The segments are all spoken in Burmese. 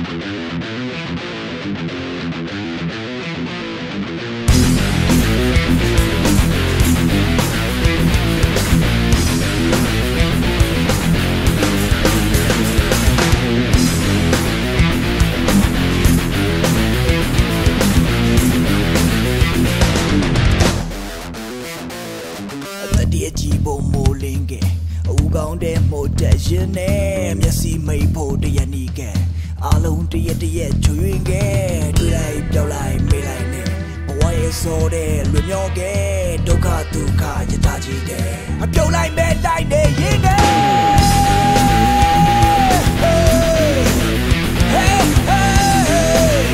တတိယကြည့်ဖို့မိုးလင်းကဲအူကောင်းတဲ့မို့တက်ရင်နဲ့မျက်စိမိတ်ဖို့တရနီကဲ အားလုံးတရတရချွေးကဲတွေ့လိုက်ပြောက်လိုက်မေးလိုက်နဲ့ဘဝရဲ့ဆိုတဲ့လွမြော့ကဲဒုက္ခဒုက္ခယတာကြီးတဲ့အပြုတ်လိုက်မဲ့တိုက်နေရင်ကဲ Hey, hey.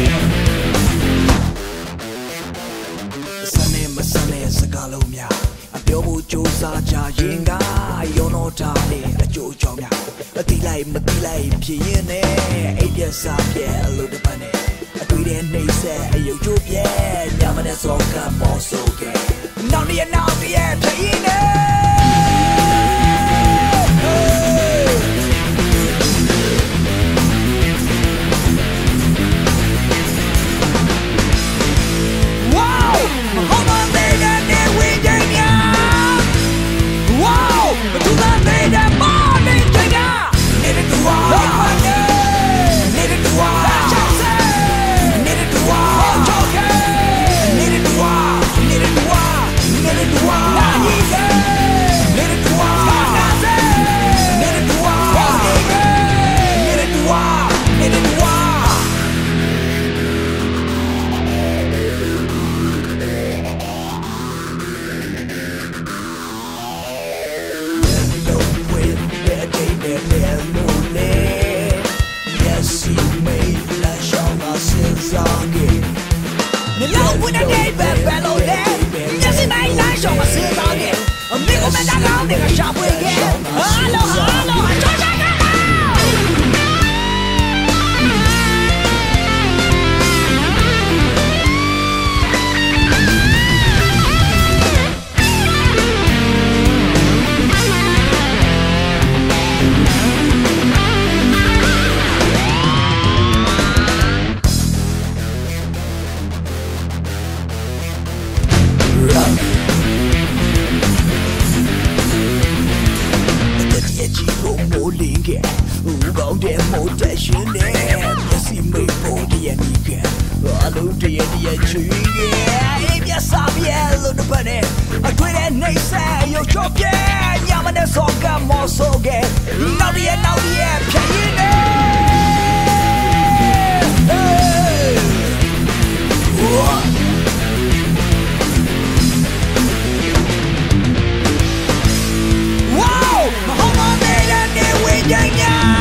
စနေမစနေစကားလုံးများအ ပြောဖို့ကြိုးစားကြရင်ကရောတော့ထားတဲ့အကျိုးကြောင့်များအတိလိုက်မတိလိုက်ဖြစ်ရင်နဲ့အိပ်ပြက်စားပြက်အလုပ်တစ်ပတ်နဲ့အတွေ့တဲ့နှိမ့်ဆက်အယုတ်ချိုးပြက်ညမနဲ့စောကမော်ဆိုကဲနောက်နေ့နောက်နေ့ဖြစ်ရင်နဲ့ 你老婆呢？你白白露呢？你是男男熊还是男的？美国美到老，你个傻逼！哈喽哈。linge Ubang de motation Messi me body and ike Alu de de chige If you saw me hello the bunny I quit and they say yo choke yeah Yamane soka mo soge Now the Yeah!